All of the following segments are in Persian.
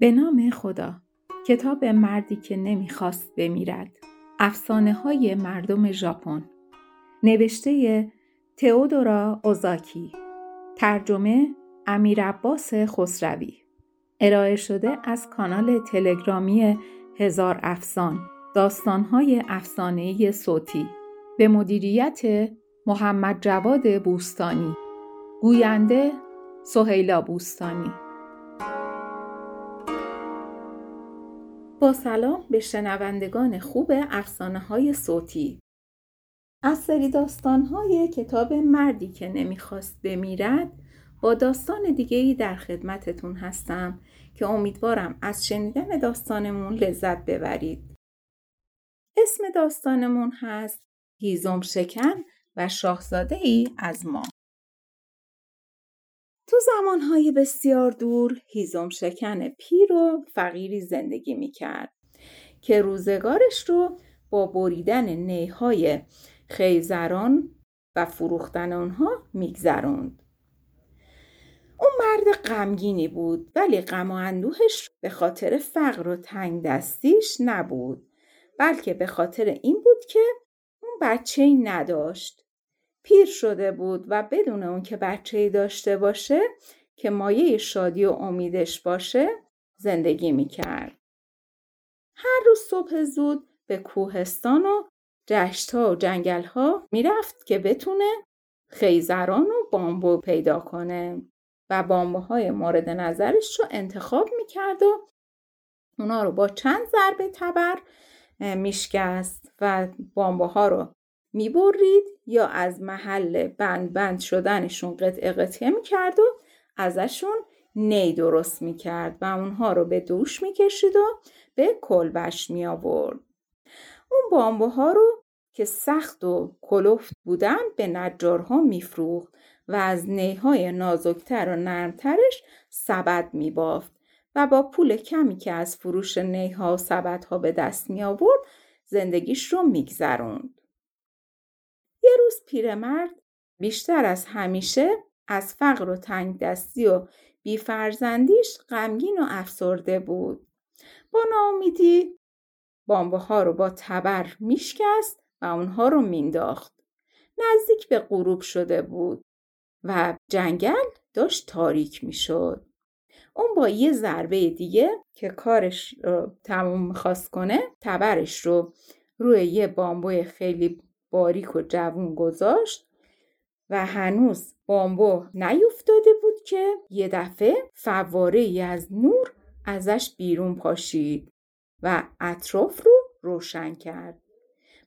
به نام خدا کتاب مردی که نمی‌خواست بمیرد. افسانه های مردم ژاپن. نوشته تئودورا اوزاکی. ترجمه امیر عباس خسروی. ارائه شده از کانال تلگرامی هزار افسان داستانهای افسانه‌ای صوتی. به مدیریت محمد جواد بوستانی. گوینده سهیلا بوستانی. با سلام به شنوندگان خوب افسانه های صوتی از سری داستان های کتاب مردی که نمی‌خواست بمیرد با داستان دیگه ای در خدمتتون هستم که امیدوارم از شنیدن داستانمون لذت ببرید. اسم داستانمون هست هیزم شکن و شاهزاده ای از ما. تو زمانهای بسیار دور هیزم شکن پیر و فقیری زندگی می‌کرد که روزگارش رو با بریدن نیهای خیزران و فروختن آنها میگذروند. اون مرد غمگینی بود ولی غم و اندوهش به خاطر فقر و تنگ دستیش نبود بلکه به خاطر این بود که اون بچه ای نداشت پیر شده بود و بدون اون که بچه داشته باشه که مایه شادی و امیدش باشه زندگی می‌کرد. هر روز صبح زود به کوهستان و ها و جنگلها می‌رفت که بتونه خیزران و بامبو پیدا کنه و بامبوهای مورد نظرش رو انتخاب می‌کرد و اونا رو با چند ضربه تبر میشکست و بامبوها رو می‌برید یا از محل بند بند شدنشون قطعه قطعه می‌کرد و ازشون نی درست می‌کرد و اونها رو به دوش می‌کشید و به کلبش می آورد. اون بامبوها رو که سخت و کلفت بودن به نجارها میفروخت و از نیهای نازکتر و نرمترش سبد میبافت و با پول کمی که از فروش نیها و سبدها به دست می آورد زندگیش رو میگذروند. یه روز پیرمرد بیشتر از همیشه از فقر و تنگ دستی و بیفرزندیش غمگین و افسرده بود. با ناامیدی بامبه ها رو با تبر میشکست و اونها رو مینداخت. نزدیک به غروب شده بود و جنگل داشت تاریک می‌شد. اون با یه ضربه دیگه که کارش رو تموم می‌خواست کنه تبرش رو روی یه بامبوی خیلی باریک و جوون گذاشت و هنوز بامبو نیفتاده بود که یه دفعه فواره ای از نور ازش بیرون پاشید و اطراف رو روشن کرد.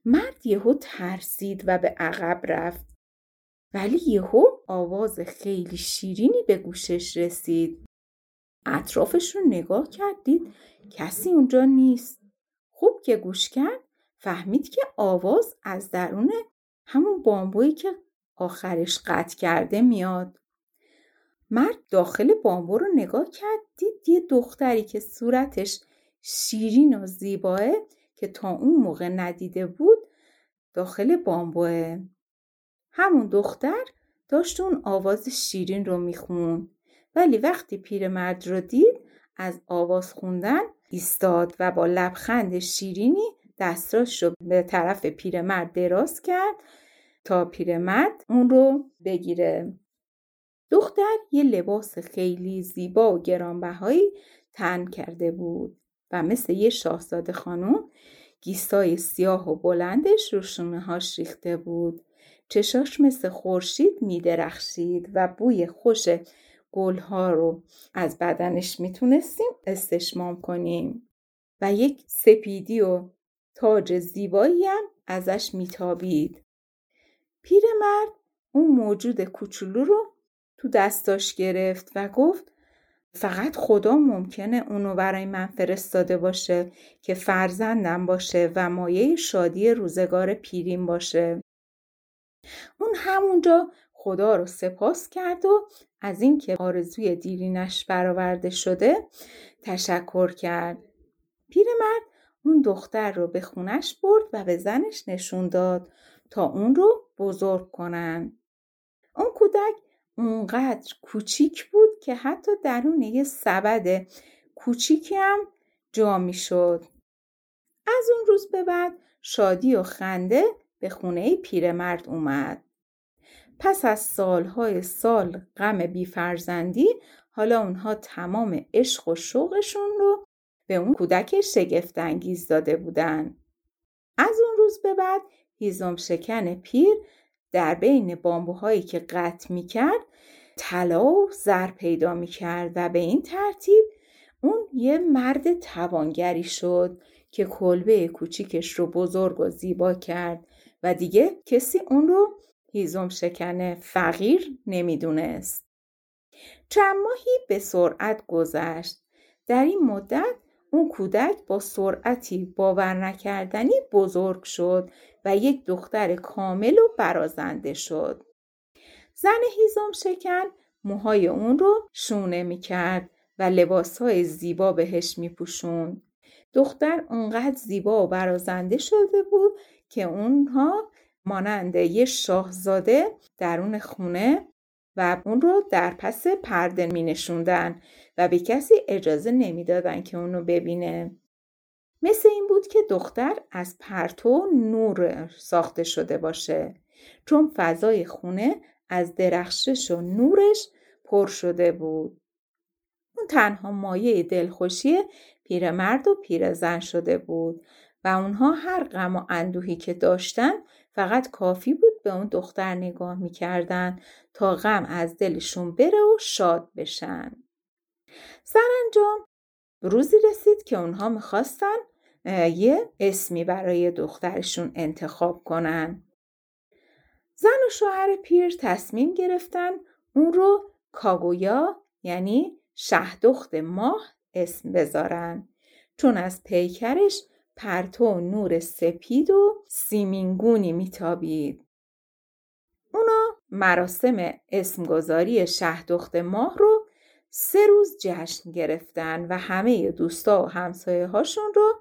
مرد یهو ترسید و به عقب رفت. ولی یهو آواز خیلی شیرینی به گوشش رسید. اطرافش رو نگاه کردید کسی اونجا نیست. خوب که گوش کرد فهمید که آواز از درون همون بامبویی که آخرش قطع کرده میاد. مرد داخل بامبو رو نگاه کرد دید یه دختری که صورتش شیرین و زیباه که تا اون موقع ندیده بود داخل بامبوه. همون دختر داشت اون آواز شیرین رو میخون ولی وقتی پیرمرد رو دید از آواز خوندن ایستاد و با لبخند شیرینی دستاش رو به طرف پیرمرد دراز کرد تا پیرمرد اون رو بگیره. دختر یه لباس خیلی زیبا و گرانبهایی تن کرده بود و مثل یه شاهزاده خانم گیسای سیاه و بلندش رو هاش ریخته بود. چشاش مثل خورشید میدرخشید و بوی خوش گلها رو از بدنش می‌تونستیم استشمام کنیم. و یک سپیدی و تاج زیبایی هم ازش میتابید. پیرمرد اون موجود کوچولو رو تو دستاش گرفت و گفت فقط خدا ممکنه اونو برای من فرستاده باشه که فرزندم باشه و مایه شادی روزگار پیریم باشه. اون همونجا خدا رو سپاس کرد و از اینکه آرزوی دیرینش برآورده شده تشکر کرد. پیرمرد اون دختر رو به خونش برد و به زنش نشون داد تا اون رو بزرگ کنن. اون کودک اونقدر کوچیک بود که حتی درون یه سبد کوچیکی هم جا می شد. از اون روز به بعد شادی و خنده به خونه پیرمرد اومد. پس از سالهای سال غم بیفرزندی حالا اونها تمام عشق و شوقشون رو به اون کودک شگفتانگیز داده بودن. از اون روز به بعد هیزم شکن پیر در بین بامبوهایی که قطع می کرد طلا و زر پیدا می کرد و به این ترتیب اون یه مرد توانگری شد که کلبه کوچیکش رو بزرگ و زیبا کرد و دیگه کسی اون رو هیزم شکن فقیر نمی‌دونست. چند ماهی به سرعت گذشت. در این مدت اون کودک با سرعتی باور نکردنی بزرگ شد و یک دختر کامل و برازنده شد. زن هیزم شکن موهای اون رو شونه می‌کرد و لباسهای زیبا بهش میپوشون. دختر اونقدر زیبا و برازنده شده بود که اونها مانند یه شاهزاده درون خونه و اون رو در پس پرده می نشوندن و به کسی اجازه نمی‌دادن که اونو ببینه. مثل این بود که دختر از پرتو نور ساخته شده باشه چون فضای خونه از درخشش و نورش پر شده بود. اون تنها مایه دلخوشی پیرمرد و پیرزن شده بود و اونها هر غم و اندوهی که داشتن فقط کافی بود به اون دختر نگاه می‌کردن تا غم از دلشون بره و شاد بشن. سرانجام روزی رسید که اونها می‌خواستن یه اسمی برای دخترشون انتخاب کنن. زن و شوهر پیر تصمیم گرفتن اون رو کاگویا یعنی شهدخت ماه اسم بذارن چون از پیکرش پرتو نور سپید و سیمینگونی میتابید. اونا مراسم اسمگذاری شهدخت ماه رو سه روز جشن گرفتن و همه دوستا و همسایه هاشون رو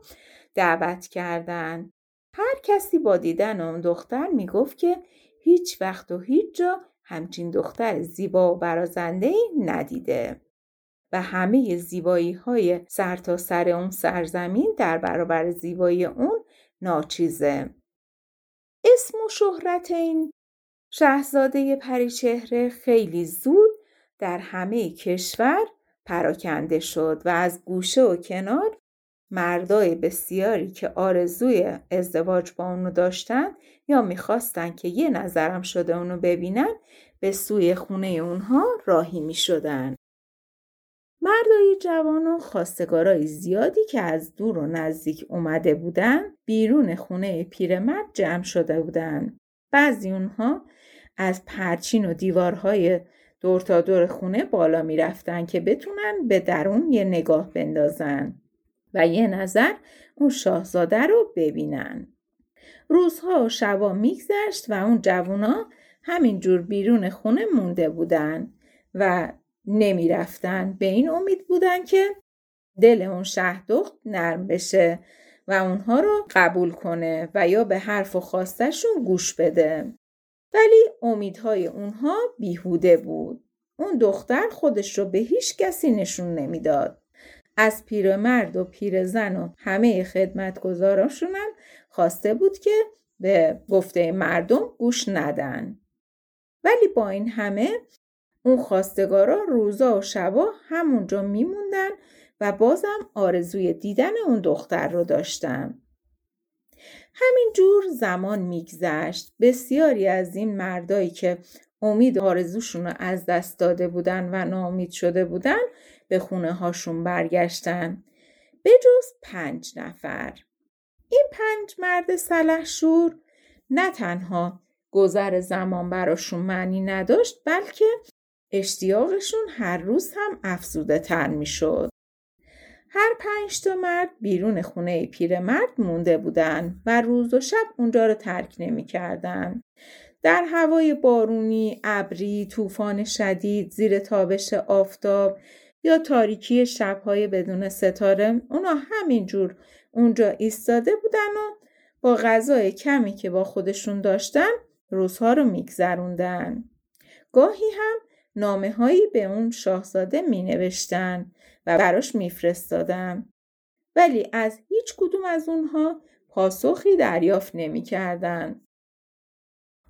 دعوت کردن. هر کسی با دیدن اون دختر می‌گفت که هیچ وقت و هیچ جا همچین دختر زیبا و برازنده ای ندیده. و همه زیبایی های سر تا سر اون سرزمین در برابر زیبایی اون ناچیزه. اسم و شهرت این شهزاده پریچهره خیلی زود در همه کشور پراکنده شد و از گوشه و کنار مردای بسیاری که آرزوی ازدواج با اونو داشتن یا می‌خواستن که یه نظرم شده اونو ببینن به سوی خونه اونها راهی می‌شدن. مردای جوان و خواستگارای زیادی که از دور و نزدیک اومده بودن بیرون خونه پیرمرد جمع شده بودن. بعضی اونها از پرچین و دیوارهای دور تا دور خونه بالا می رفتن که بتونن به درون یه نگاه بندازن و یه نظر اون شاهزاده رو ببینن. روزها و شبا میگذشت و اون جوونا همینجور بیرون خونه مونده بودن و نمی‌رفتن به این امید بودن که دل اون شهدخت نرم بشه و اونها رو قبول کنه و یا به حرف و خواستشون گوش بده. ولی امیدهای اونها بیهوده بود. اون دختر خودش رو به هیچ کسی نشون نمی‌داد. از پیرمرد و پیرزن و همه خدمتگزاراشونم خواسته بود که به گفته مردم گوش ندن. ولی با این همه اون خواستگارا روزا و شبا همونجا میموندن و بازم آرزوی دیدن اون دختر رو داشتن. همین جور زمان میگذشت. بسیاری از این مردایی که امید آرزوشون رو از دست داده بودن و ناامید شده بودن به خونه هاشون برگشتن. جز پنج نفر. این پنج مرد سلحشور نه تنها گذر زمان براشون معنی نداشت بلکه اشتیاقشون هر روز هم افزوده تر می شد. هر پنج تا مرد بیرون خونه پیرمرد مونده بودن و روز و شب اونجا رو ترک نمی کردن. در هوای بارونی، ابری، طوفان شدید، زیر تابش آفتاب یا تاریکی شبهای بدون ستاره اونا همینجور اونجا ایستاده بودن و با غذای کمی که با خودشون داشتن روزها رو میگذروندن. گاهی هم نامه هایی به اون شاهزاده می نوشتن و براش میفرستادن. ولی از هیچ کدوم از اونها پاسخی دریافت نمی کردن.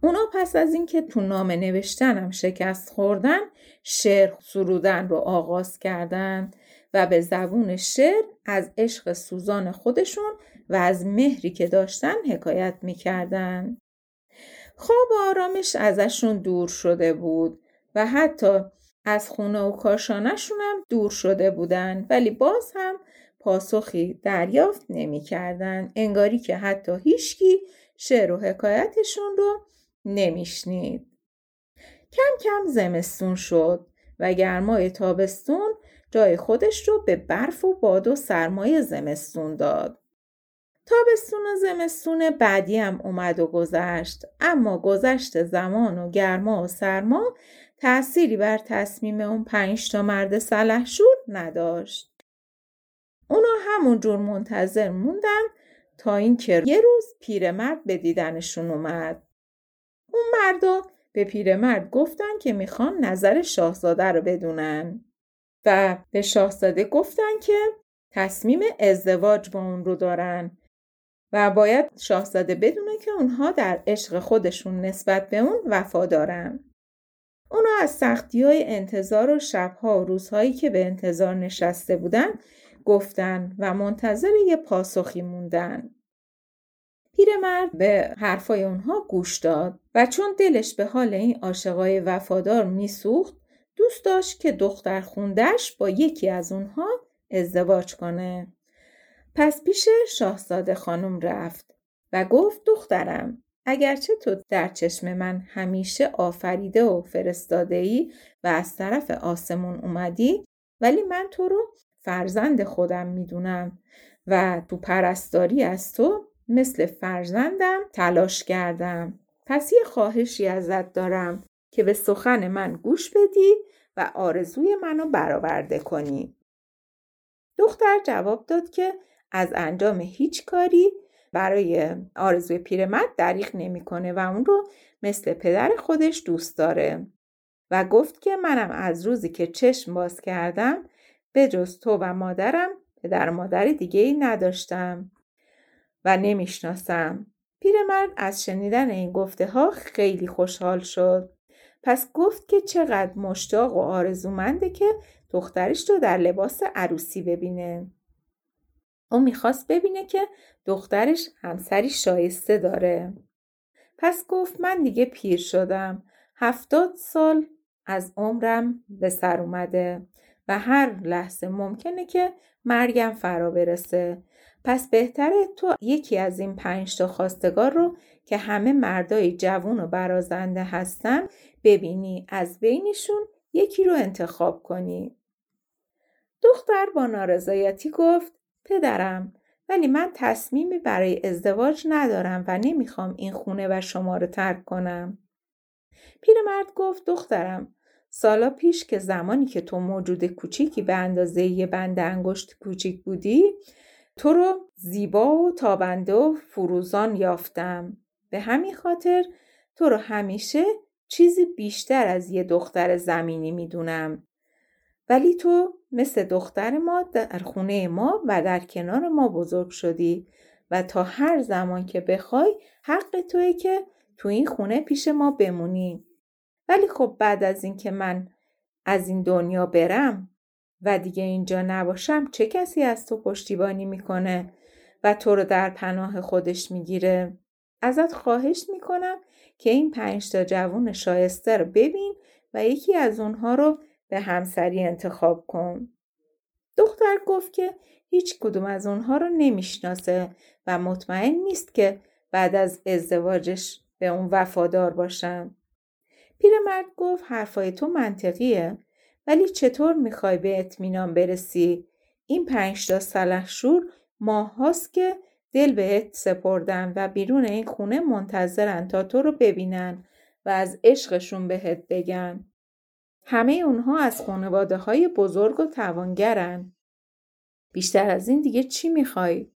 اونا پس از اینکه تو نامه نوشتنم شکست خوردن شعر سرودن رو آغاز کردن و به زبون شعر از عشق سوزان خودشون و از مهری که داشتن حکایت می‌کردن. خواب آرامش ازشون دور شده بود و حتی از خونه و کاشانشون هم دور شده بودن ولی باز هم پاسخی دریافت نمی‌کردن انگاری که حتی هیچکی شعر و حکایتشون رو نمیشنید. کم کم زمستون شد و گرمای تابستون جای خودش رو به برف و باد و سرمای زمستون داد. تابستون و زمستون بعدی هم اومد و گذشت اما گذشت زمان و گرما و سرما تأثیری بر تصمیم اون پنج تا مرد سلحشور نداشت. اونا همون جور منتظر موندن تا اینکه یه روز پیرمرد به دیدنشون اومد. اون مردا به پیرمرد گفتن که می‌خوان نظر شاهزاده رو بدونن و به شاهزاده گفتن که تصمیم ازدواج با اون رو دارن و باید شاهزاده بدونه که اونها در عشق خودشون نسبت به اون وفا دارن. اونا از سختی های انتظار و شبها و روزهایی که به انتظار نشسته بودن گفتن و منتظر یه پاسخی موندن. پیرمرد به حرفای اونها گوش داد و چون دلش به حال این عاشقای وفادار میسوخت دوست داشت که دختر خوندش با یکی از اونها ازدواج کنه. پس پیش شاهزاده خانم رفت و گفت دخترم اگرچه تو در چشم من همیشه آفریده و فرستاده ای و از طرف آسمون اومدی ولی من تو رو فرزند خودم می‌دونم و تو پرستاری از تو مثل فرزندم تلاش کردم. پس یه خواهشی ازت دارم که به سخن من گوش بدی و آرزوی منو برآورده کنی. دختر جواب داد که از انجام هیچ کاری برای آرزوی پیرمرد دریغ نمی‌کنه و اون رو مثل پدر خودش دوست داره و گفت که منم از روزی که چشم باز کردم به جز تو و مادرم پدر مادر دیگه ای نداشتم و نمی‌شناسم. پیرمرد از شنیدن این گفته ها خیلی خوشحال شد. پس گفت که چقدر مشتاق و آرزومنده که دخترش رو در لباس عروسی ببینه. او می‌خواست ببینه که دخترش همسری شایسته داره. پس گفت من دیگه پیر شدم. هفتاد سال از عمرم به سر اومده و هر لحظه ممکنه که مرگم فرا برسه. پس بهتره تو یکی از این پنج تا خواستگار رو که همه مردای جوون و برازنده هستن ببینی از بینشون یکی رو انتخاب کنی. دختر با نارضایتی گفت پدرم ولی من تصمیمی برای ازدواج ندارم و نمی‌خوام این خونه و شما رو ترک کنم. پیرمرد گفت دخترم سالا پیش که زمانی که تو موجود کوچیکی به اندازه یه بند انگشت کوچیک بودی تو رو زیبا و تابنده و فروزان یافتم به همین خاطر تو رو همیشه چیزی بیشتر از یه دختر زمینی می‌دونم ولی تو مثل دختر ما در خونه ما و در کنار ما بزرگ شدی و تا هر زمان که بخوای حق توی که تو این خونه پیش ما بمونی. ولی خب بعد از اینکه من از این دنیا برم و دیگه اینجا نباشم چه کسی از تو پشتیبانی می‌کنه و تو رو در پناه خودش می‌گیره؟ ازت خواهش می‌کنم که این پنج تا جوون شایسته رو ببین و یکی از اونها رو به همسری انتخاب کن. دختر گفت که هیچ کدوم از اونها رو نمی‌شناسه و مطمئن نیست که بعد از ازدواجش به اون وفادار باشم. پیرمرد گفت حرفای تو منطقیه ولی چطور می‌خوای به اطمینان برسی؟ این پنج تا سلحشور ماه هاست که دل بهت سپردن و بیرون این خونه منتظرن تا تو رو ببینن و از عشقشون بهت بگن. همه اونها از خانواده های بزرگ و توانگرن. بیشتر از این دیگه چی می‌خوای؟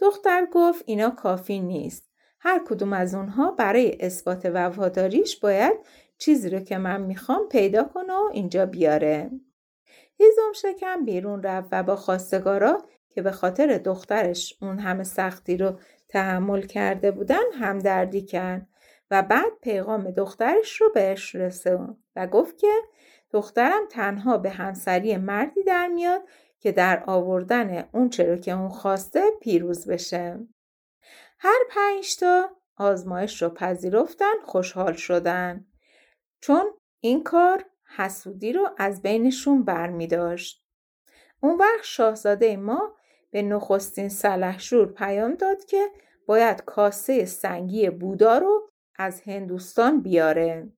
دختر گفت اینا کافی نیست. هر کدوم از اونها برای اثبات وفاداریش باید چیزی رو که من می‌خوام پیدا کنه و اینجا بیاره هیزم شکم بیرون رفت و با خواستگارا که به خاطر دخترش اون همه سختی رو تحمل کرده بودن همدردی کرد و بعد پیغام دخترش رو بهش رسون و گفت که دخترم تنها به همسری مردی در میاد که در آوردن اون چرا که اون خواسته پیروز بشه. هر پنج تا آزمایش رو پذیرفتن خوشحال شدن چون این کار حسودی رو از بینشون برمی داشت. اون وقت شاهزاده ما به نخستین سلحشور پیام داد که باید کاسه سنگی بودا رو از هندوستان بیاره.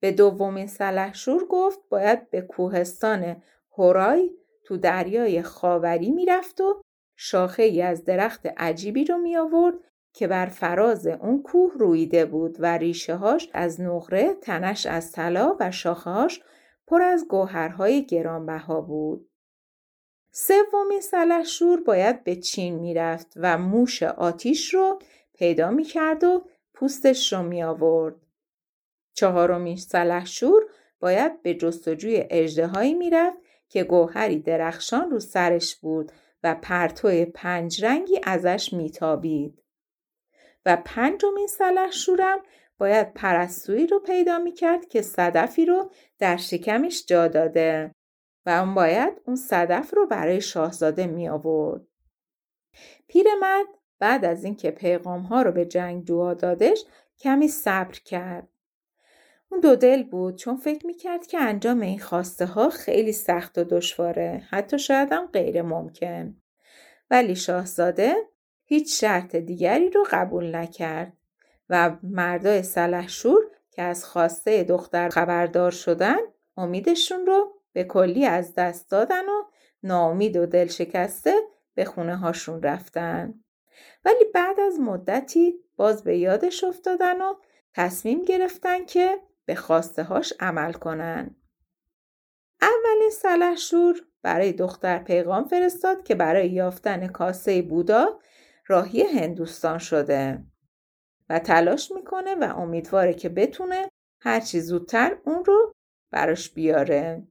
به دومین سلحشور گفت باید به کوهستان هورای تو دریای خاوری می‌رفت و شاخه ای از درخت عجیبی رو می آورد که بر فراز اون کوه رویده بود و ریشه هاش از نقره، تنش از طلا و شاخه هاش پر از گوهرهای گرانبها بود. سومین سلحشور باید به چین می‌رفت و موش آتیش رو پیدا می کرد و پوستش رو می آورد. چهارمین سلحشور باید به جستجوی اجدهایی می‌رفت که گوهری درخشان رو سرش بود و پرتو پنج رنگی ازش میتابید. و پنجمین سلحشورم باید پرستویی رو پیدا می‌کرد که صدفی رو در شکمش جا داده و اون باید اون صدف رو برای شاهزاده می آورد. پیرمرد بعد از اینکه پیغام ها رو به جنگ دعا دادش کمی صبر کرد. اون دو دل بود چون فکر می‌کرد که انجام این خواسته ها خیلی سخت و دشواره حتی شاید هم غیر ممکن. ولی شاهزاده هیچ شرط دیگری رو قبول نکرد و مردای سلحشور که از خواسته دختر خبردار شدن امیدشون رو به کلی از دست دادن و ناامید و دل شکسته به خونه هاشون رفتن. ولی بعد از مدتی باز به یادش افتادن و تصمیم گرفتن که به خواسته هاش عمل کنن. اولین سلحشور برای دختر پیغام فرستاد که برای یافتن کاسه بودا راهی هندوستان شده و تلاش می‌کنه و امیدواره که بتونه هرچی زودتر اون رو براش بیاره.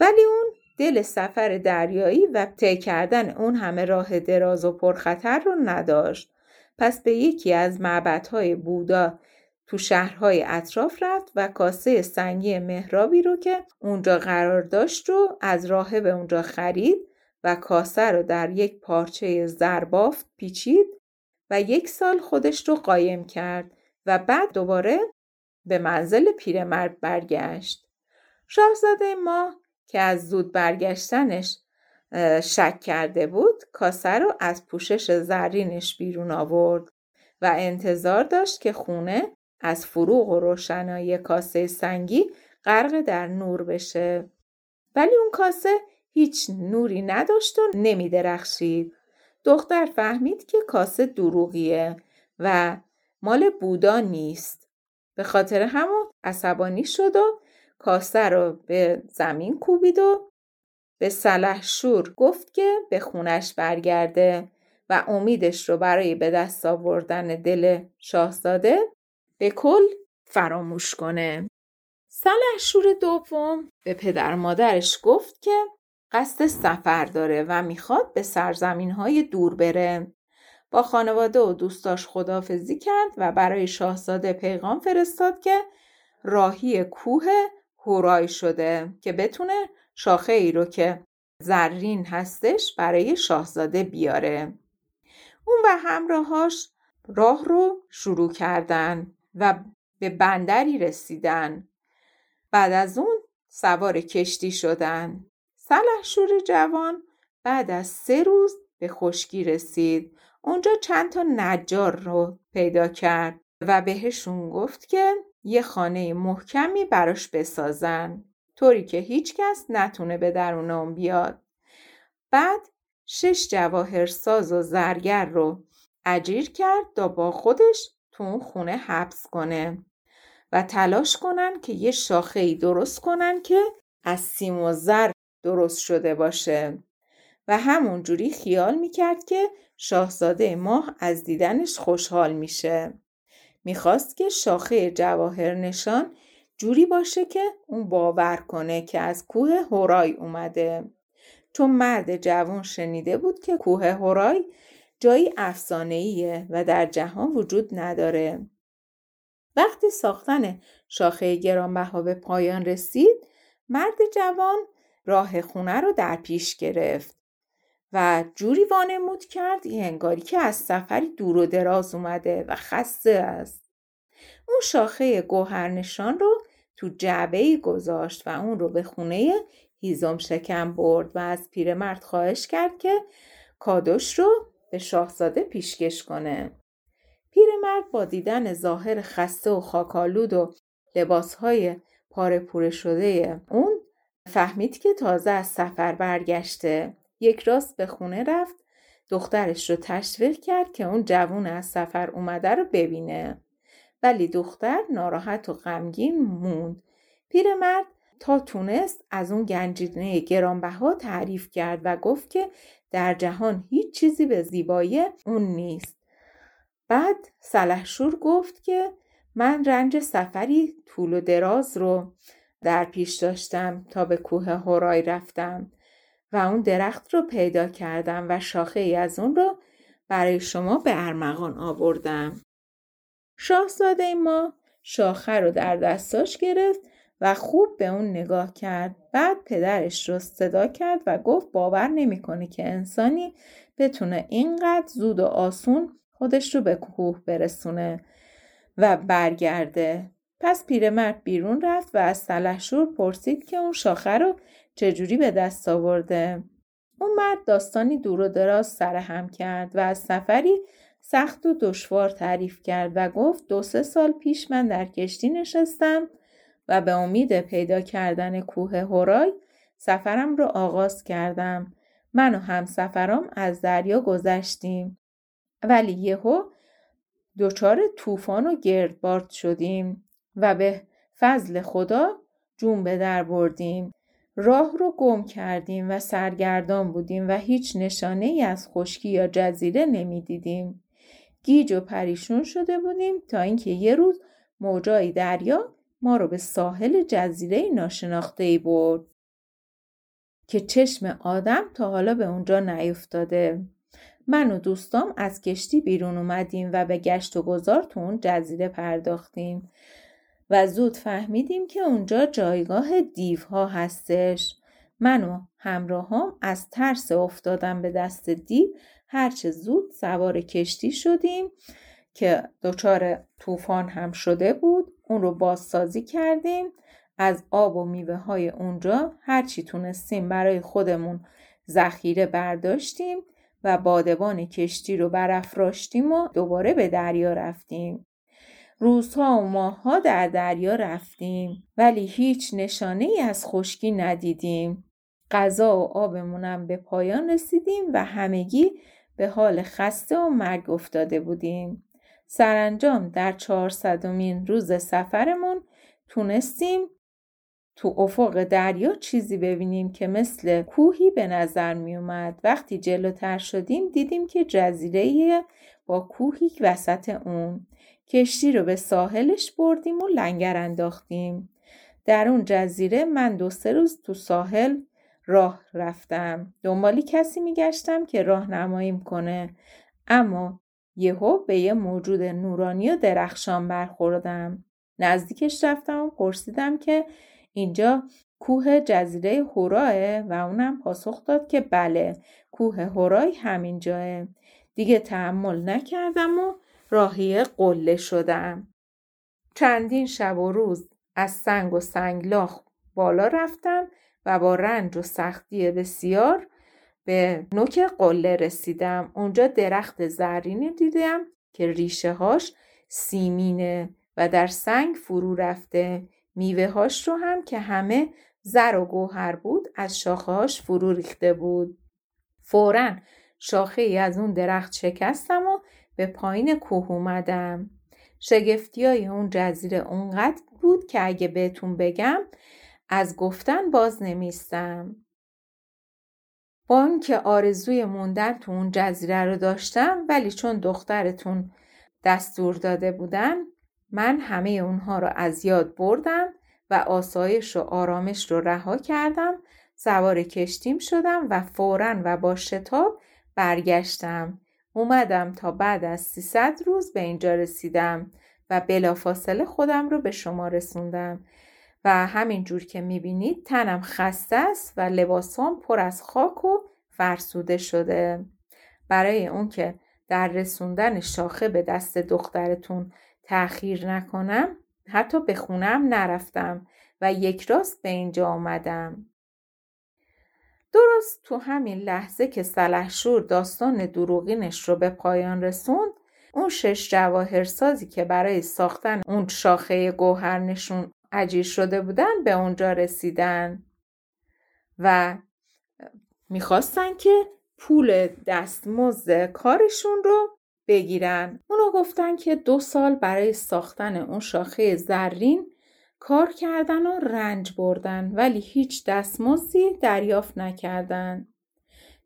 ولی اون دل سفر دریایی و طی کردن اون همه راه دراز و پرخطر رو نداشت. پس به یکی از معبدهای بودا تو شهرهای اطراف رفت و کاسه سنگی مهرابی رو که اونجا قرار داشت رو از راهب اونجا خرید و کاسه رو در یک پارچه زربافت پیچید و یک سال خودش رو قایم کرد و بعد دوباره به منزل پیرمرد برگشت. شاهزاده ما که از زود برگشتنش شک کرده بود کاسه رو از پوشش زرینش بیرون آورد و انتظار داشت که خونه از فروغ و روشنایی کاسه سنگی غرق در نور بشه ولی اون کاسه هیچ نوری نداشت و نمی درخشید. دختر فهمید که کاسه دروغیه و مال بودا نیست. به خاطر همون عصبانی شد و کاسه رو به زمین کوبید و به سلحشور گفت که به خونش برگرده و امیدش رو برای به دست آوردن دل شاهزاده به کل فراموش کنه. سلحشور دوم به پدر مادرش گفت که قصد سفر داره و می‌خواد به سرزمین های دور بره. با خانواده و دوستاش خدافزی کرد و برای شاهزاده پیغام فرستاد که راهی کوه هورای شده که بتونه شاخه ای رو که زرین هستش برای شاهزاده بیاره. اون و همراهاش راه رو شروع کردن و به بندری رسیدن. بعد از اون سوار کشتی شدن. سلحشور جوان بعد از سه روز به خشکی رسید. اونجا چند تا نجار رو پیدا کرد و بهشون گفت که یه خانه محکمی براش بسازن طوری که هیچکس نتونه به درون اون بیاد. بعد شش جواهر ساز و زرگر رو اجیر کرد تا با خودش تو اون خونه حبس کنه و تلاش کنن که یه شاخه ای درست کنن که از سیم و زر درست شده باشه و همونجوری خیال می‌کرد که شاهزاده ماه از دیدنش خوشحال میشه. می‌خواست که شاخه جواهر نشان جوری باشه که اون باور کنه که از کوه هورای اومده چون مرد جوان شنیده بود که کوه هورای جایی افسانه‌ایه و در جهان وجود نداره. وقتی ساختن شاخه گرانبها به پایان رسید مرد جوان راه خونه رو در پیش گرفت و جوری وانمود کرد انگاری که از سفری دور و دراز اومده و خسته است. اون شاخه گوهرنشان رو تو جعبه گذاشت و اون رو به خونه هیزم شکم برد و از پیرمرد خواهش کرد که کادوش رو به شاهزاده پیشکش کنه. پیرمرد با دیدن ظاهر خسته و خاکالود و لباسهای پاره پوره شده اون فهمید که تازه از سفر برگشته. یک راست به خونه رفت دخترش رو تشویق کرد که اون جوون از سفر اومده رو ببینه. ولی دختر ناراحت و غمگین موند. پیرمرد تا تونست از اون گنجینه گرانبها تعریف کرد و گفت که در جهان هیچ چیزی به زیبایی اون نیست. بعد سلحشور گفت که من رنج سفری طول و دراز رو در پیش داشتم تا به کوه هورای رفتم و اون درخت رو پیدا کردم و شاخه ای از اون رو برای شما به ارمغان آوردم. شاهزاده ما شاخه رو در دستاش گرفت و خوب به اون نگاه کرد. بعد پدرش رو صدا کرد و گفت باور نمی‌کنه که انسانی بتونه اینقدر زود و آسون خودش رو به کوه برسونه و برگرده. پس پیرمرد بیرون رفت و از سلحشور پرسید که اون شاخه رو چجوری به دست آورده. اون مرد داستانی دور و دراز سرهم کرد و از سفری سخت و دشوار تعریف کرد و گفت دو سه سال پیش من در کشتی نشستم. و به امید پیدا کردن کوه هورای سفرم رو آغاز کردم. من و همسفرام از دریا گذشتیم. ولی یهو دچار طوفان و گردباد شدیم و به فضل خدا جون به در بردیم. راه رو گم کردیم و سرگردان بودیم و هیچ نشانه ای از خشکی یا جزیره نمی‌دیدیم. گیج و پریشون شده بودیم تا اینکه یه روز موجای دریا ما رو به ساحل جزیره ناشناخته ای برد که چشم آدم تا حالا به اونجا نیفتاده. من و دوستام از کشتی بیرون اومدیم و به گشت و گذار تو اون جزیره پرداختیم و زود فهمیدیم که اونجا جایگاه دیوها هستش. من و همراهام از ترس افتادن به دست دیو هرچه زود سوار کشتی شدیم که دچار طوفان هم شده بود اون رو بازسازی کردیم از آب و میوه های اونجا هرچی تونستیم برای خودمون ذخیره برداشتیم و بادبان کشتی رو برافراشتیم و دوباره به دریا رفتیم. روزها و ماهها در دریا رفتیم ولی هیچ نشانه ای از خشکی ندیدیم. غذا و آبمونم به پایان رسیدیم و همگی به حال خسته و مرگ افتاده بودیم. سرانجام در چهارصدمین روز سفرمون تونستیم تو افق دریا چیزی ببینیم که مثل کوهی به نظر می اومد. وقتی جلوتر شدیم دیدیم که جزیره با کوهی وسط اون. کشتی رو به ساحلش بردیم و لنگر انداختیم. در اون جزیره من دو سه روز تو ساحل راه رفتم. دنبالی کسی میگشتم که راهنماییم کنه. اما یهو به یه موجود نورانی و درخشان برخوردم. نزدیکش رفتم و پرسیدم که اینجا کوه جزیره هوراه و اونم پاسخ داد که بله کوه هورای همین جاه. دیگه تحمل نکردم و راهی قله شدم. چندین شب و روز از سنگ و سنگلاخ بالا رفتم و با رنج و سختی بسیار به نوک قله رسیدم. اونجا درخت زرینی دیدم که ریشه هاش سیمینه و در سنگ فرو رفته. میوه هاش رو هم که همه زر و گوهر بود از شاخه هاش فرو ریخته بود. فورا شاخه ای از اون درخت شکستم و به پایین کوه اومدم. شگفتی های اون جزیره اونقدر بود که اگه بهتون بگم از گفتن باز نمیستم. با که آرزوی موندن تو اون جزیره رو داشتم ولی چون دخترتون دستور داده بودن من همه اونها رو از یاد بردم و آسایش و آرامش رو رها کردم سوار کشتیم شدم و فورا و با شتاب برگشتم. اومدم تا بعد از 300 روز به اینجا رسیدم و بلافاصله خودم رو به شما رسوندم. و همین جور که می‌بینید تنم خسته است و لباسام پر از خاک و فرسوده شده. برای اون که در رسوندن شاخه به دست دخترتون تأخیر نکنم حتی به خونم نرفتم و یک راست به اینجا آمدم. درست تو همین لحظه که سلحشور داستان دروغینش رو به پایان رسوند اون شش جواهرسازی که برای ساختن اون شاخه گوهر نشون عجیر شده بودن به اونجا رسیدن و می‌خواستن که پول دستمزد کارشون رو بگیرن. اونا گفتن که دو سال برای ساختن اون شاخه زرین کار کردن و رنج بردن ولی هیچ دستمزدی دریافت نکردن.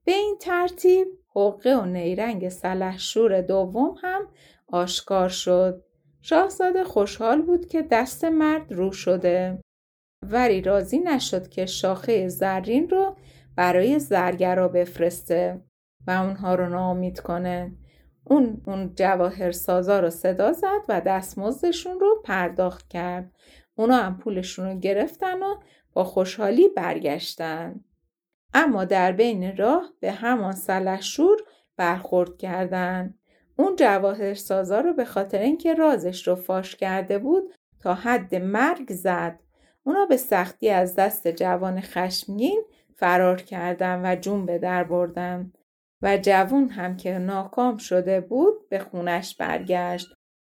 به این ترتیب حقه و نیرنگ سلحشور دوم هم آشکار شد. شاهزاده خوشحال بود که دست مرد رو شده. ولی راضی نشد که شاخه زرین رو برای زرگرا بفرسته و اونها رو ناامید کنه. اون اون جواهر سازا رو صدا زد و دستمزدشون رو پرداخت کرد. اونا هم پولشون رو گرفتن و با خوشحالی برگشتن. اما در بین راه به همان سلحشور برخورد کردن. اون جواهر سازا رو به خاطر اینکه رازش رو فاش کرده بود تا حد مرگ زد. اونا به سختی از دست جوان خشمگین فرار کردن و جون به در بردن. و جوون هم که ناکام شده بود به خونش برگشت.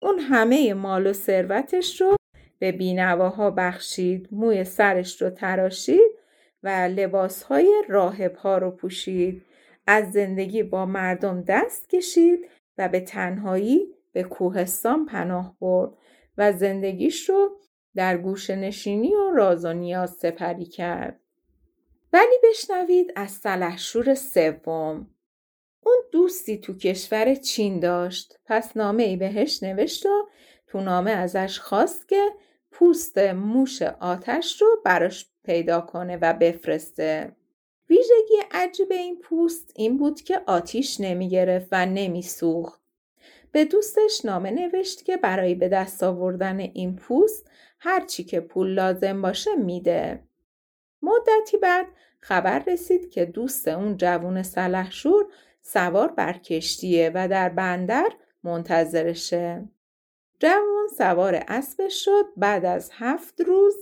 اون همه مال و ثروتش رو به بینواها بخشید موی سرش رو تراشید و لباسهای راهبها رو پوشید. از زندگی با مردم دست کشید و به تنهایی به کوهستان پناه برد و زندگیش رو در گوش نشینی و راز و نیاز سپری کرد. ولی بشنوید از سلحشور سوم. اون دوستی تو کشور چین داشت. پس نامه ای بهش نوشت و تو نامه ازش خواست که پوست موش آتش رو براش پیدا کنه و بفرسته. ویژگی عجیب این پوست این بود که آتیش نمی گرفت و نمی سوخت. به دوستش نامه نوشت که برای به دست آوردن این پوست هرچی که پول لازم باشه میده. مدتی بعد خبر رسید که دوست اون جوون سلحشور سوار بر کشتیه و در بندر منتظرشه. جوون سوار اسبش شد بعد از هفت روز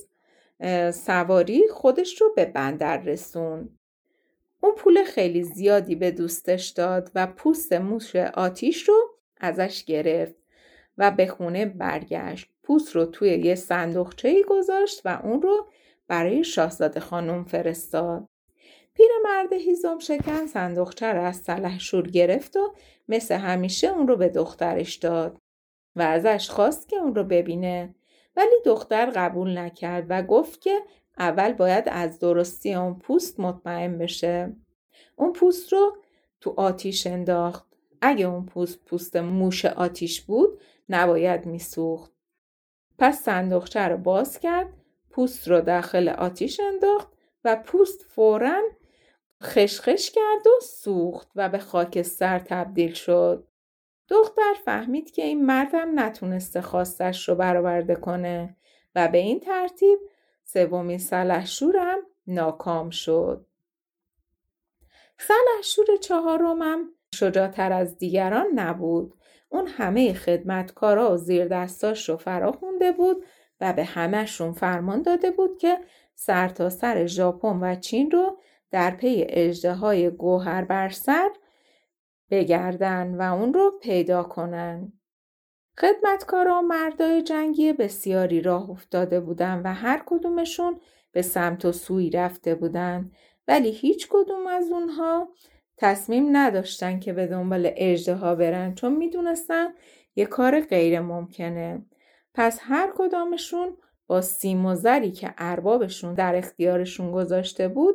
سواری خودش رو به بندر رسون. اون پول خیلی زیادی به دوستش داد و پوست موش آتیش رو ازش گرفت و به خونه برگشت. پوست رو توی یه صندوقچه گذاشت و اون رو برای شاهزاده خانم فرستاد. پیرمرد هیزم شکن صندوقچه رو از سلحشور گرفت و مثل همیشه اون رو به دخترش داد و ازش خواست که اون رو ببینه ولی دختر قبول نکرد و گفت که اول باید از درستی اون پوست مطمئن بشه. اون پوست رو تو آتیش انداخت. اگه اون پوست پوست موش آتیش بود نباید میسوخت. پس صندوقچه رو باز کرد پوست رو داخل آتیش انداخت و پوست فورا خشخش کرد و سوخت و به خاکستر تبدیل شد. دختر فهمید که این مردم نتونسته خواستش رو برآورده کنه و به این ترتیب سومین سلحشورم ناکام شد. سلحشور چهارمم شجاعتر از دیگران نبود. اون همه خدمتکارا و زیر دستاش رو فرا خونده بود و به همهشون فرمان داده بود که سرتاسر سر ژاپن و چین رو در پی های گوهر بر سر بگردن و اون رو پیدا کنن. خدمتکارا مردای جنگی بسیاری راه افتاده بودن و هر کدومشون به سمت و سوی رفته بودن ولی هیچ کدوم از اونها تصمیم نداشتن که به دنبال ها برن چون می‌دونستن یه کار غیر ممکنه. پس هر کدامشون با سیم و زری که اربابشون در اختیارشون گذاشته بود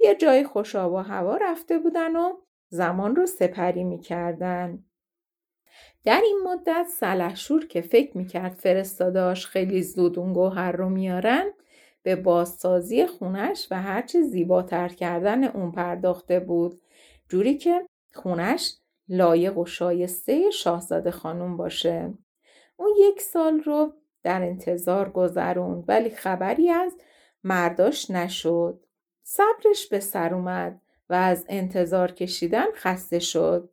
یه جای خوشاب و هوا رفته بودن و زمان رو سپری می‌کردن. در این مدت سلحشور که فکر می‌کرد فرستاداش خیلی زود اون گوهر رو میارن به بازسازی خونش و هرچه زیباتر کردن اون پرداخته بود. جوری که خونش لایق و شایسته شاهزاده خانوم باشه. اون یک سال رو در انتظار گذروند ولی خبری از مرداش نشد. صبرش به سر اومد و از انتظار کشیدن خسته شد.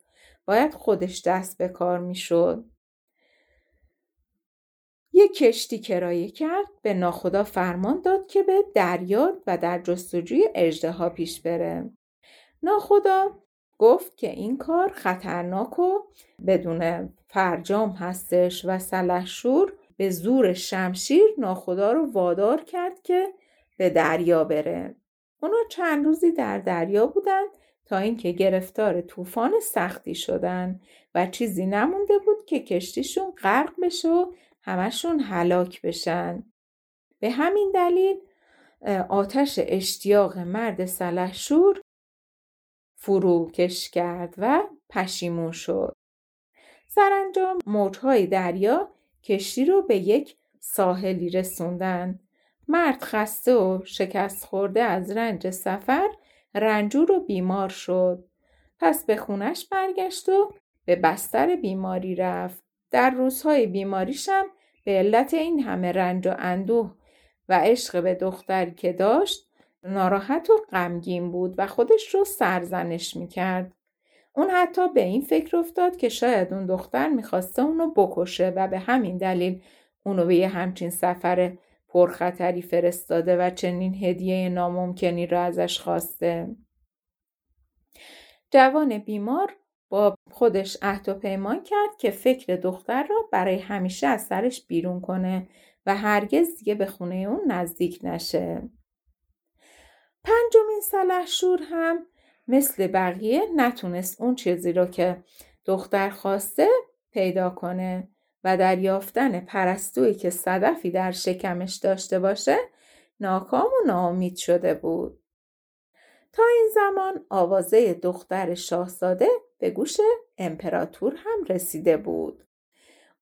باید خودش دست به کار می‌شد. یک کشتی کرایه کرد به ناخدا فرمان داد که به دریا و در جستجوی اجدها پیش بره. ناخدا گفت که این کار خطرناک و بدون فرجام هستش و سلحشور به زور شمشیر ناخدا رو وادار کرد که به دریا بره. اونا چند روزی در دریا بودن تا اینکه گرفتار طوفان سختی شدن و چیزی نمونده بود که کشتیشون غرق بشه و همشون هلاک بشن. به همین دلیل آتش اشتیاق مرد سلحشور فروکش کرد و پشیمون شد. سرانجام موجهای دریا کشتی رو به یک ساحلی رسوندن. مرد خسته و شکست خورده از رنج سفر رنجور و بیمار شد پس به خونش برگشت و به بستر بیماری رفت در روزهای بیماریشم به علت این همه رنج و اندوه و عشق به دختری که داشت ناراحت و غمگین بود و خودش رو سرزنش می‌کرد. اون حتی به این فکر افتاد که شاید اون دختر می‌خواسته اونو بکشه و به همین دلیل اونو به یه همچین سفر پرخطری فرستاده و چنین هدیه ناممکنی را ازش خواسته. جوان بیمار با خودش عهد و پیمان کرد که فکر دختر را برای همیشه از سرش بیرون کنه و هرگز دیگه به خونه اون نزدیک نشه. پنجمین سلحشور هم مثل بقیه نتونست اون چیزی رو که دختر خواسته پیدا کنه و در یافتن پرستویی که صدفی در شکمش داشته باشه ناکام و ناامید شده بود. تا این زمان آوازه دختر شاهزاده به گوش امپراتور هم رسیده بود.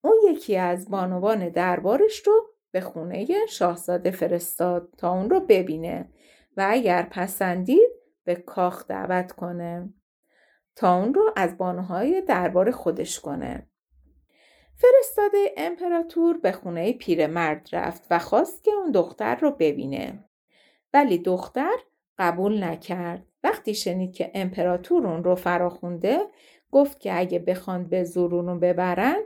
اون یکی از بانوان دربارش رو به خونه شاهزاده فرستاد تا اون رو ببینه و اگر پسندید به کاخ دعوت کنه تا اون رو از بانوهای دربار خودش کنه. فرستاده امپراتور به خونه پیرمرد رفت و خواست که اون دختر رو ببینه. ولی دختر قبول نکرد. وقتی شنید که امپراتور اون رو فراخونده گفت که اگه بخوان به زور اونو ببرن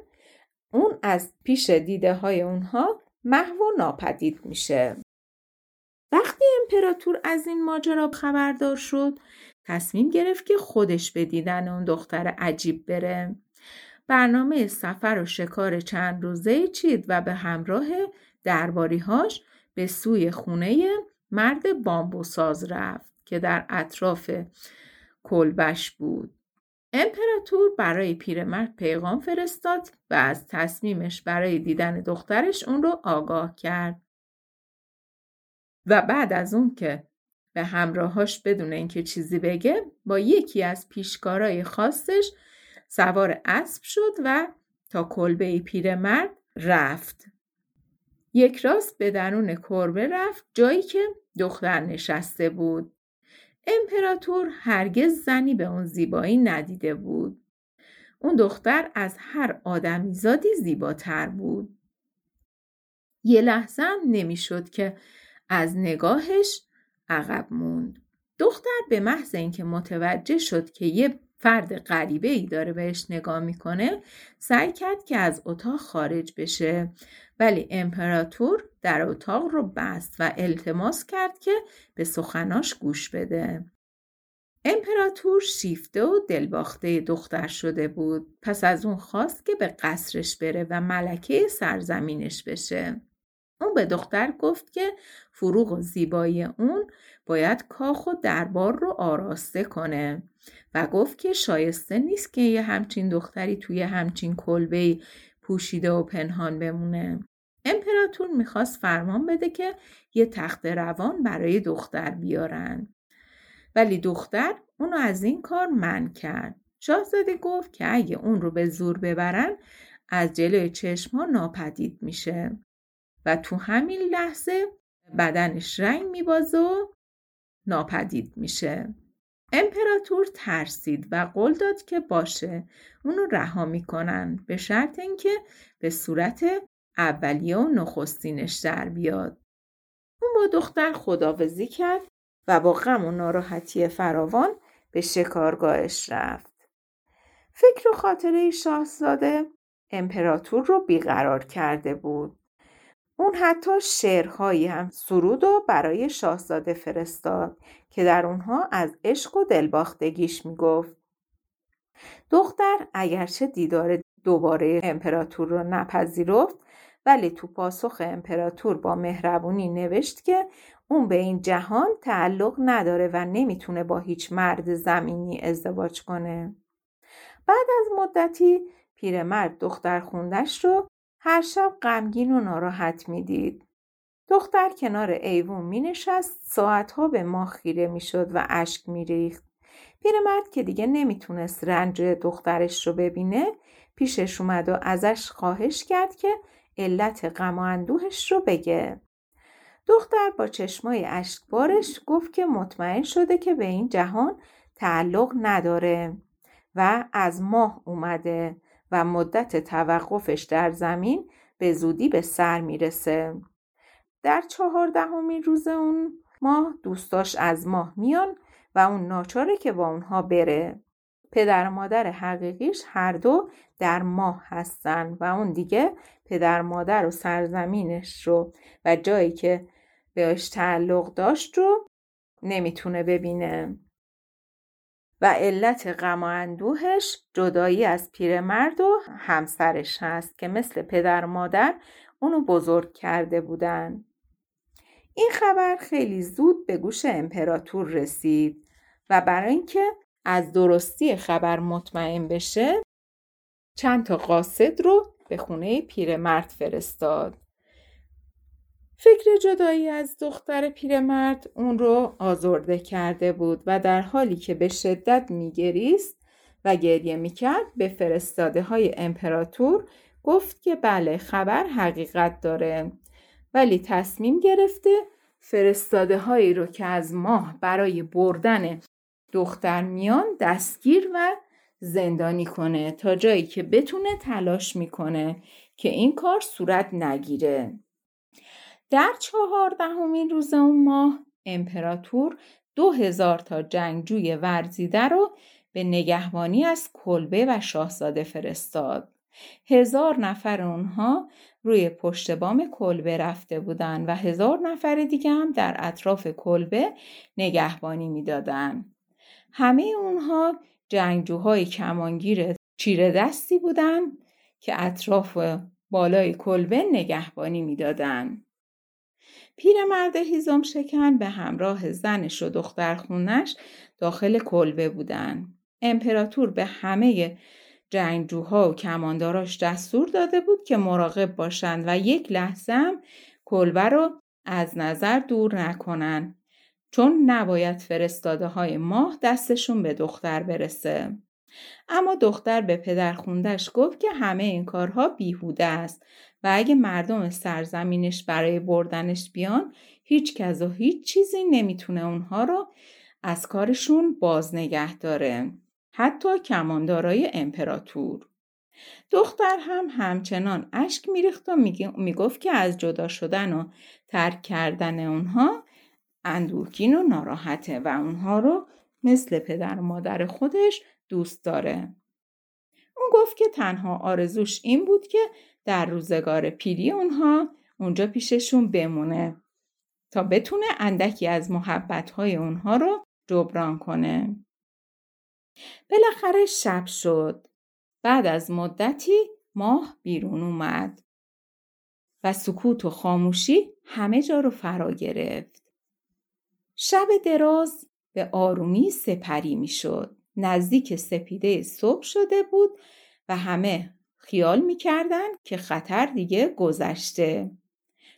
اون از پیش دیده های اونها محو و ناپدید میشه. وقتی امپراتور از این ماجرا خبردار شد تصمیم گرفت که خودش به دیدن اون دختر عجیب بره. برنامه سفر و شکار چند روزه چید و به همراه درباریهاش به سوی خونه مرد بامبوساز رفت که در اطراف کلبش بود. امپراتور برای پیرمرد پیغام فرستاد و از تصمیمش برای دیدن دخترش اون رو آگاه کرد. و بعد از اون که به همراهاش بدون اینکه چیزی بگه با یکی از پیشکارای خاصش سوار اسب شد و تا کلبه پیرمرد رفت. یک راست به درون کربه رفت جایی که دختر نشسته بود. امپراتور هرگز زنی به اون زیبایی ندیده بود. اون دختر از هر آدمیزادی زیباتر بود. یه لحظه نمی‌شد که از نگاهش عقب موند. دختر به محض اینکه متوجه شد که یه فرد غریبه ای داره بهش نگاه می‌کنه سعی کرد که از اتاق خارج بشه ولی امپراتور در اتاق رو بست و التماس کرد که به سخناش گوش بده. امپراتور شیفته و دلباخته دختر شده بود پس از اون خواست که به قصرش بره و ملکه سرزمینش بشه. اون به دختر گفت که فروغ و زیبایی اون باید کاخ و دربار رو آراسته کنه و گفت که شایسته نیست که یه همچین دختری توی همچین کلبه پوشیده و پنهان بمونه. امپراتور می‌خواست فرمان بده که یه تخت روان برای دختر بیارن. ولی دختر اونو از این کار من کرد. شاهزاده گفت که اگه اون رو به زور ببرن از جلوی چشم ها ناپدید میشه و تو همین لحظه بدنش رنگ میبازه و ناپدید میشه. امپراتور ترسید و قول داد که باشه اونو رها می‌کنن به شرط اینکه به صورت اولیه و نخستینش در بیاد. اون با دختر خداوزی کرد و با غم و ناراحتی فراوان به شکارگاهش رفت. فکر و خاطره شاهزاده امپراتور رو بیقرار کرده بود. اون حتی شعرهایی هم سرود و برای شاهزاده فرستاد که در اونها از عشق و دلباختگیش می‌گفت دختر اگرچه دیدار دوباره امپراتور رو نپذیرفت ولی تو پاسخ امپراتور با مهربونی نوشت که اون به این جهان تعلق نداره و نمی‌تونه با هیچ مرد زمینی ازدواج کنه. بعد از مدتی پیرمرد دختر خوندش رو هر شب غمگین و ناراحت می‌دید. دختر کنار ایوون می نشست ساعتها به ماه خیره می شد و اشک می ریخت. پیرمرد که دیگه نمی‌تونست رنج دخترش رو ببینه پیشش اومد و ازش خواهش کرد که علت غم و اندوهش رو بگه. دختر با چشمای اشکبارش گفت که مطمئن شده که به این جهان تعلق نداره و از ماه اومده و مدت توقفش در زمین به زودی به سر می‌رسه. در چهاردهمین روز اون ماه دوستاش از ماه میان و اون ناچاره که با اونها بره. پدر و مادر حقیقیش هر دو در ماه هستن و اون دیگه پدر مادر و سرزمینش رو و جایی که بهش تعلق داشت رو نمی‌تونه ببینه و علت غم و اندوهش جدایی از پیرمرد و همسرش هست که مثل پدر مادر اونو بزرگ کرده بودن. این خبر خیلی زود به گوش امپراتور رسید و برای اینکه از درستی خبر مطمئن بشه چند تا قاصد رو به خونه پیرمرد فرستاد. فکر جدایی از دختر پیرمرد اون رو آزرده کرده بود و در حالی که به شدت میگریست و گریه می‌کرد به فرستاده های امپراتور گفت که بله خبر حقیقت داره. ولی تصمیم گرفته فرستاده هایی رو که از ماه برای بردن دختر میان دستگیر و زندانی کنه تا جایی که بتونه تلاش می‌کنه که این کار صورت نگیره. در چهاردهمین روز اون ماه امپراتور دو هزار تا جنگجوی ورزیده رو به نگهبانی از کلبه و شاهزاده فرستاد. هزار نفر اونها روی پشت بام کلبه رفته بودند و هزار نفر دیگه هم در اطراف کلبه نگهبانی می‌دادن. همه اونها جنگجوهای کمانگیر چیره دستی بودن که اطراف بالای کلبه نگهبانی می‌دادند. پیرمرد هیزم شکن به همراه زنش و دختر خونش داخل کلبه بودن. امپراتور به همه جنگجوها و کمانداراش دستور داده بود که مراقب باشند و یک لحظه هم کلبه رو از نظر دور نکنن چون نباید فرستاده های ماه دستشون به دختر برسه. اما دختر به پدر خوندش گفت که همه این کارها بیهوده است و اگه مردم سرزمینش برای بردنش بیان هیچ کس و هیچ چیزی نمی‌تونه اونها رو از کارشون باز نگه داره. حتی کماندارای امپراتور. دختر هم همچنان اشک میریخت و می‌گفت که از جدا شدن و ترک کردن اونها اندوهگین و ناراحته و اونها رو مثل پدر و مادر خودش دوست داره. اون گفت که تنها آرزوش این بود که در روزگار پیری اونها اونجا پیششون بمونه تا بتونه اندکی از محبتهای اونها رو جبران کنه. بالاخره شب شد. بعد از مدتی ماه بیرون اومد و سکوت و خاموشی همه جا رو فرا گرفت. شب دراز به آرومی سپری می‌شد. نزدیک سپیده صبح شده بود و همه خیال می‌کردن که خطر دیگه گذشته.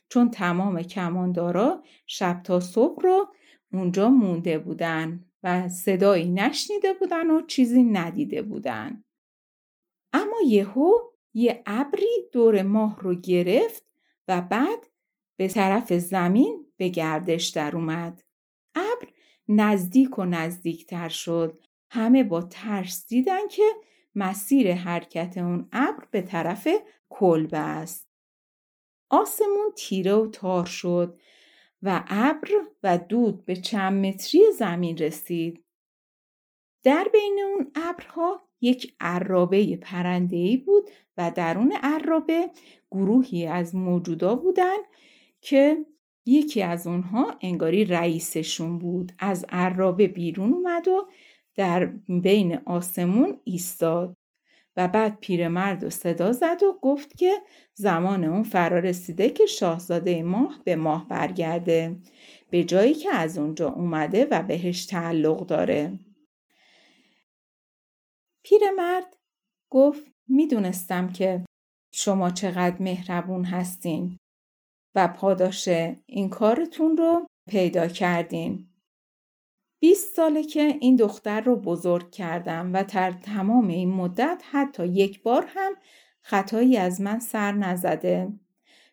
چون تمام کماندارا شب تا صبح رو اونجا مونده بودن و صدایی نشنیده بودن و چیزی ندیده بودن. اما یهو یه ابری دور ماه رو گرفت و بعد به طرف زمین به گردش در اومد. ابر نزدیک و نزدیکتر شد. همه با ترس دیدن که مسیر حرکت اون ابر به طرف کلبه است. آسمون تیره و تار شد و ابر و دود به چند متری زمین رسید. در بین اون ابرها یک عرابه پرنده‌ای بود و درون عرابه گروهی از موجودا بودن که یکی از اونها انگاری رئیسشون بود از عرابه بیرون اومد و در بین آسمون ایستاد و بعد پیرمرد و صدا زد و گفت که زمان اون فرا رسیده که شاهزاده ماه به ماه برگرده به جایی که از اونجا اومده و بهش تعلق داره پیرمرد گفت می‌دونستم که شما چقدر مهربون هستین و پاداش این کارتون رو پیدا کردین. 20 ساله که این دختر رو بزرگ کردم و در تمام این مدت حتی یک بار هم خطایی از من سر نزده.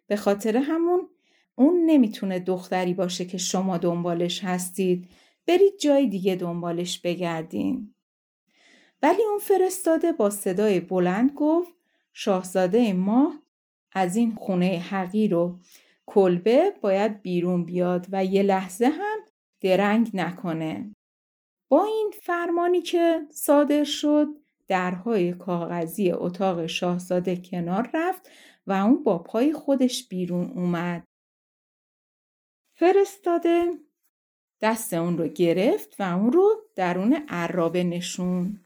به خاطر همون اون نمی‌تونه دختری باشه که شما دنبالش هستید. برید جای دیگه دنبالش بگردین. ولی اون فرستاده با صدای بلند گفت شاهزاده ما از این خونه حقیر و کلبه باید بیرون بیاد و یه لحظه هم درنگ نکنه. با این فرمانی که صادر شد درهای کاغذی اتاق شاهزاده کنار رفت و اون با پای خودش بیرون اومد. فرستاده دست اون رو گرفت و اون رو درون عرابه نشون.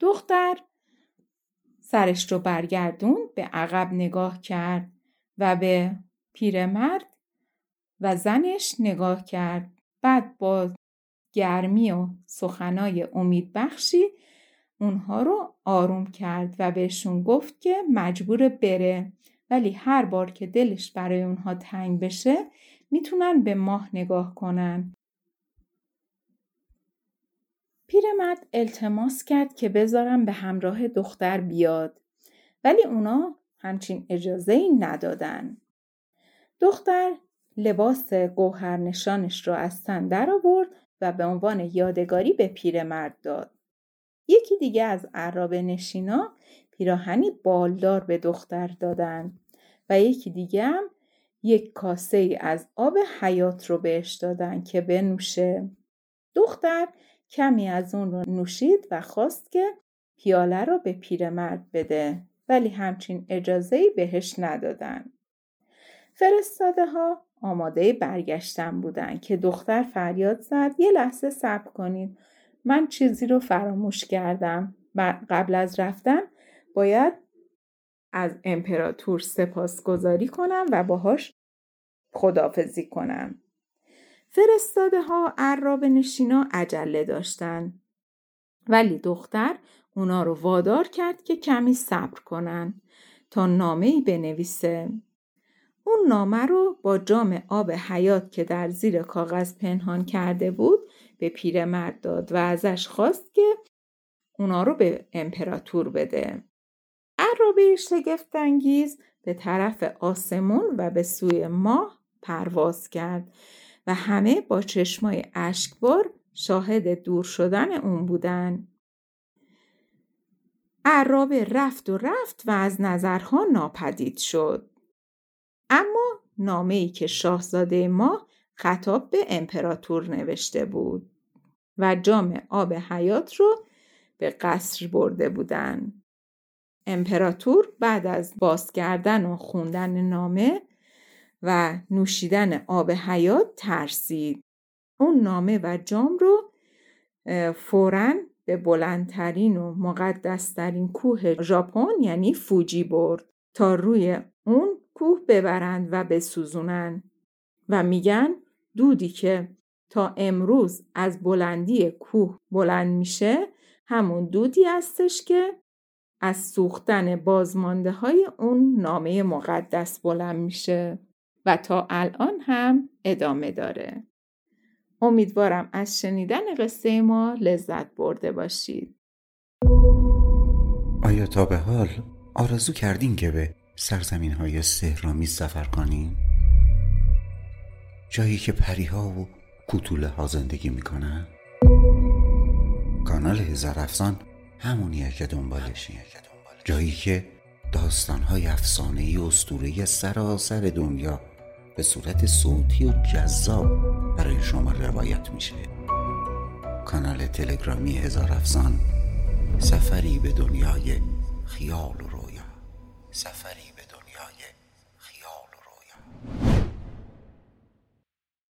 دختر سرش رو برگردون به عقب نگاه کرد و به پیرمرد و زنش نگاه کرد. بعد با گرمی و سخنای امید بخشی اونها رو آروم کرد و بهشون گفت که مجبور بره. ولی هر بار که دلش برای اونها تنگ بشه می‌تونن به ماه نگاه کنن. پیرمرد التماس کرد که بذارم به همراه دختر بیاد. ولی اونا همچین اجازه ای ندادن. دختر لباس گوهر نشانش را از تن در آورد و به عنوان یادگاری به پیرمرد داد. یکی دیگه از عراب نشینا پیراهنی بالدار به دختر دادن و یکی دیگه هم یک کاسه ای از آب حیات رو بهش دادن که بنوشه. دختر کمی از اون رو نوشید و خواست که پیاله رو به پیرمرد بده ولی همچین اجازه بهش ندادن. فرستاده ها آماده برگشتن بودن که دختر فریاد زد یه لحظه صبر کنید من چیزی رو فراموش کردم قبل از رفتن باید از امپراتور سپاسگزاری کنم و باهاش خدافزی کنم. فرستاده ها عراب نشینا عجله داشتن. ولی دختر اونا رو وادار کرد که کمی صبر کنن تا نامه بنویسه. اون نامه رو با جام آب حیات که در زیر کاغذ پنهان کرده بود به پیرمرد داد و ازش خواست که اونا رو به امپراتور بده. عرابه شگفتانگیز به طرف آسمون و به سوی ماه پرواز کرد و همه با چشمای اشکبار شاهد دور شدن اون بودن. عرابه رفت و رفت و از نظرها ناپدید شد. اما نامه ای که شاهزاده ما خطاب به امپراتور نوشته بود و جام آب حیات رو به قصر برده بودن. امپراتور بعد از باز کردن و خوندن نامه و نوشیدن آب حیات ترسید. اون نامه و جام رو فوراً به بلندترین و مقدسترین کوه ژاپن یعنی فوجی برد تا روی اون کوه ببرند و بسوزونن و میگن دودی که تا امروز از بلندی کوه بلند میشه همون دودی هستش که از سوختن بازمانده های اون نامه مقدس بلند میشه و تا الان هم ادامه داره. امیدوارم از شنیدن قصه ما لذت برده باشید. آیا تا به حال آرزو کردین که به سرزمین های سهرامی سفر کنین؟ جایی که پریها و کوتوله ها زندگی می‌کنن؟ کانال هزار افسان همونیه که دنبالشی جایی که داستان های افسانه ای اسطوره سراسر دنیا به صورت صوتی و جذاب برای شما روایت میشه کانال تلگرامی هزار افسان سفری به دنیای خیال و رویا سفری